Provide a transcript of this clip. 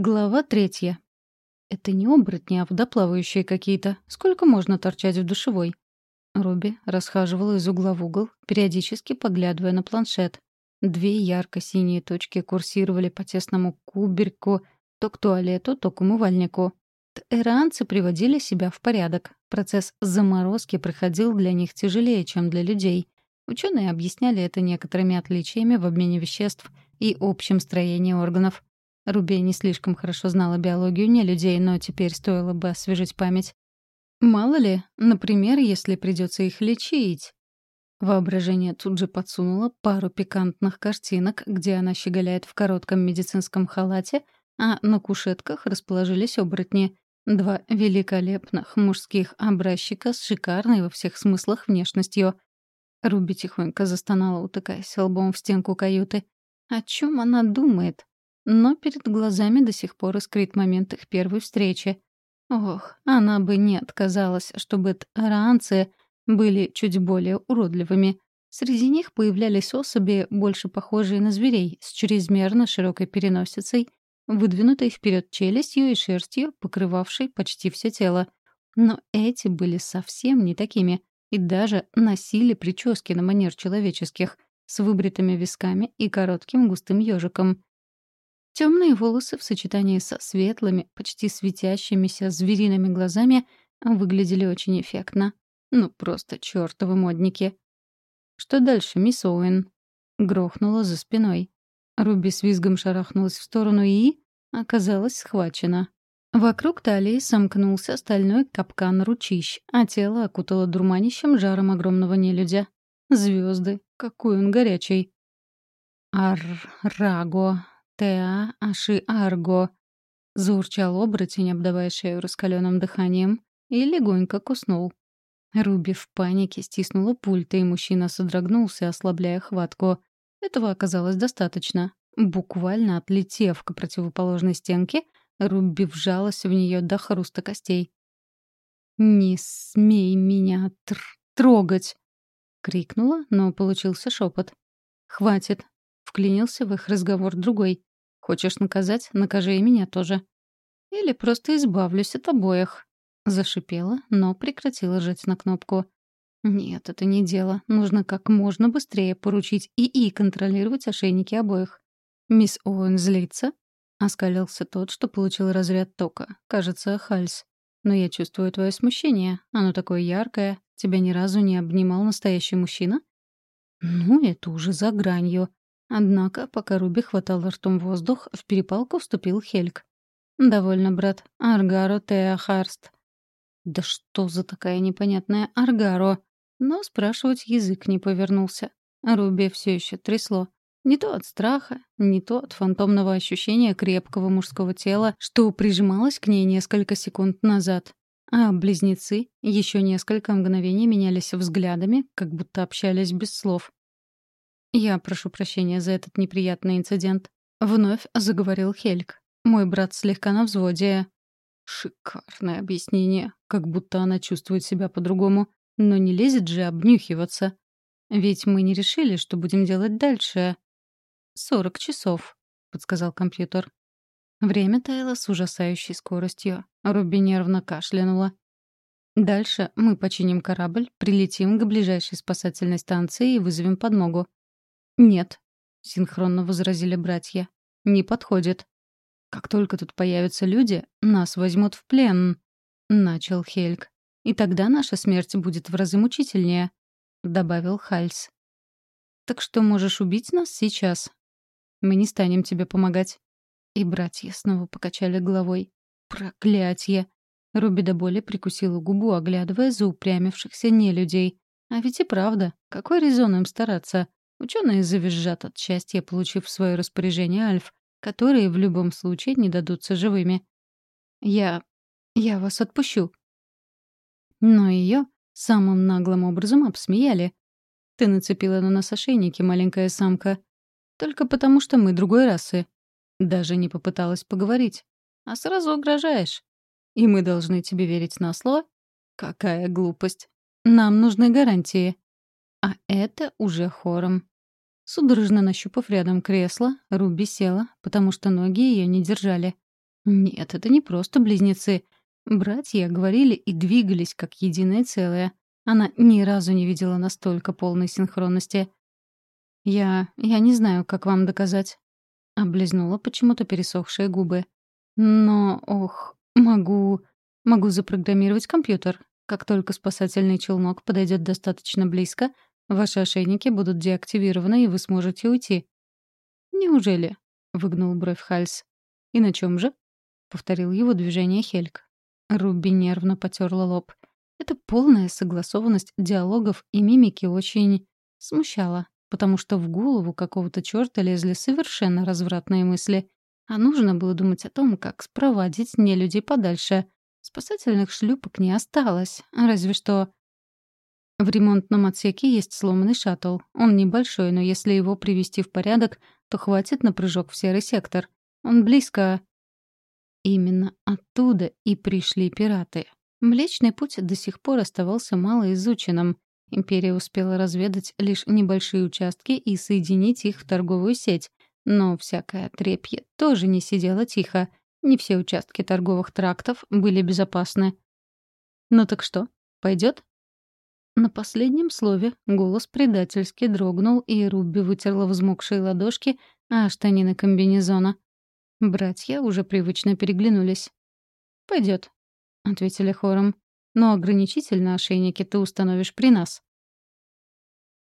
Глава третья. Это не оборотни, а водоплавающие какие-то. Сколько можно торчать в душевой? Руби расхаживала из угла в угол, периодически поглядывая на планшет. Две ярко-синие точки курсировали по тесному куберку то к туалету, то к умывальнику. Эранцы приводили себя в порядок. Процесс заморозки проходил для них тяжелее, чем для людей. Ученые объясняли это некоторыми отличиями в обмене веществ и общем строении органов. Руби не слишком хорошо знала биологию не людей, но теперь стоило бы освежить память. Мало ли, например, если придется их лечить. Воображение тут же подсунуло пару пикантных картинок, где она щеголяет в коротком медицинском халате, а на кушетках расположились оборотни. Два великолепных мужских образчика с шикарной во всех смыслах внешностью. Руби тихонько застонала, утыкаясь лбом в стенку каюты. О чем она думает? Но перед глазами до сих пор искрит момент их первой встречи. Ох, она бы не отказалась, чтобы таранцы были чуть более уродливыми. Среди них появлялись особи, больше похожие на зверей, с чрезмерно широкой переносицей, выдвинутой вперед челюстью и шерстью, покрывавшей почти все тело. Но эти были совсем не такими, и даже носили прически на манер человеческих, с выбритыми висками и коротким густым ежиком. Темные волосы в сочетании со светлыми, почти светящимися звериными глазами выглядели очень эффектно. Ну, просто чертовы модники. «Что дальше, мисс Оуэн?» Грохнула за спиной. Руби с визгом шарахнулась в сторону и... оказалась схвачена. Вокруг талии сомкнулся стальной капкан ручищ, а тело окутало дурманящим жаром огромного нелюдя. Звезды, какой он горячий. Ар-раго, Теа Аши Арго. Заурчал оборотень, обдавая шею раскаленным дыханием, и легонько куснул. Руби в панике стиснула пульт, и мужчина содрогнулся, ослабляя хватку. Этого оказалось достаточно. Буквально отлетев к противоположной стенке, Руби вжалась в нее до хруста костей. «Не смей меня тр трогать!» — крикнула, но получился шепот. «Хватит!» — вклинился в их разговор другой. Хочешь наказать? Накажи и меня тоже. Или просто избавлюсь от обоих. Зашипела, но прекратила жать на кнопку. Нет, это не дело. Нужно как можно быстрее поручить ИИ контролировать ошейники обоих. Мисс Оуэн злится? Оскалился тот, что получил разряд тока. Кажется, Хальс. Но я чувствую твое смущение. Оно такое яркое. Тебя ни разу не обнимал настоящий мужчина? Ну, это уже за гранью. Однако, пока Руби хватал ртом воздух, в перепалку вступил Хельк. «Довольно, брат. Аргаро Теа Харст». «Да что за такая непонятная Аргаро?» Но спрашивать язык не повернулся. Руби все еще трясло. Не то от страха, не то от фантомного ощущения крепкого мужского тела, что прижималось к ней несколько секунд назад. А близнецы еще несколько мгновений менялись взглядами, как будто общались без слов. «Я прошу прощения за этот неприятный инцидент», — вновь заговорил Хельк. «Мой брат слегка на взводе». Шикарное объяснение, как будто она чувствует себя по-другому, но не лезет же обнюхиваться. Ведь мы не решили, что будем делать дальше. «Сорок часов», — подсказал компьютер. Время таяло с ужасающей скоростью. Руби нервно кашлянула. Дальше мы починим корабль, прилетим к ближайшей спасательной станции и вызовем подмогу. «Нет», — синхронно возразили братья. «Не подходит. Как только тут появятся люди, нас возьмут в плен», — начал Хельг. «И тогда наша смерть будет в разы мучительнее», — добавил Хальс. «Так что можешь убить нас сейчас?» «Мы не станем тебе помогать». И братья снова покачали головой. «Проклятье!» Руби до боли прикусила губу, оглядывая заупрямившихся нелюдей. А ведь и правда, какой резон им стараться? Ученые завизжат от счастья, получив в свое распоряжение альф, которые в любом случае не дадутся живыми. Я... я вас отпущу. Но ее самым наглым образом обсмеяли. Ты нацепила на нас ошейники, маленькая самка. Только потому, что мы другой расы. Даже не попыталась поговорить. А сразу угрожаешь. И мы должны тебе верить на слово? Какая глупость. Нам нужны гарантии. А это уже хором. Судорожно нащупав рядом кресло, Руби села, потому что ноги ее не держали. Нет, это не просто близнецы. Братья говорили и двигались как единое целое. Она ни разу не видела настолько полной синхронности. «Я... я не знаю, как вам доказать», — облизнула почему-то пересохшие губы. «Но, ох, могу... могу запрограммировать компьютер. Как только спасательный челнок подойдет достаточно близко, ваши ошейники будут деактивированы, и вы сможете уйти». «Неужели?» — выгнул бровь Хальс. «И на чем же?» — повторил его движение Хельк. Руби нервно потерла лоб. Эта полная согласованность диалогов и мимики очень смущала, потому что в голову какого-то черта лезли совершенно развратные мысли. А нужно было думать о том, как спровадить нелюдей подальше. Спасательных шлюпок не осталось, разве что... В ремонтном отсеке есть сломанный шаттл. Он небольшой, но если его привести в порядок, то хватит на прыжок в серый сектор. Он близко... Именно оттуда и пришли пираты. Млечный путь до сих пор оставался малоизученным. Империя успела разведать лишь небольшие участки и соединить их в торговую сеть. Но всякое трепье тоже не сидело тихо. Не все участки торговых трактов были безопасны. «Ну так что, пойдет? На последнем слове голос предательски дрогнул, и Рубби вытерла взмокшие ладошки а штанины комбинезона. Братья уже привычно переглянулись. Пойдет, ответили хором. «Но ограничитель на ошейнике ты установишь при нас».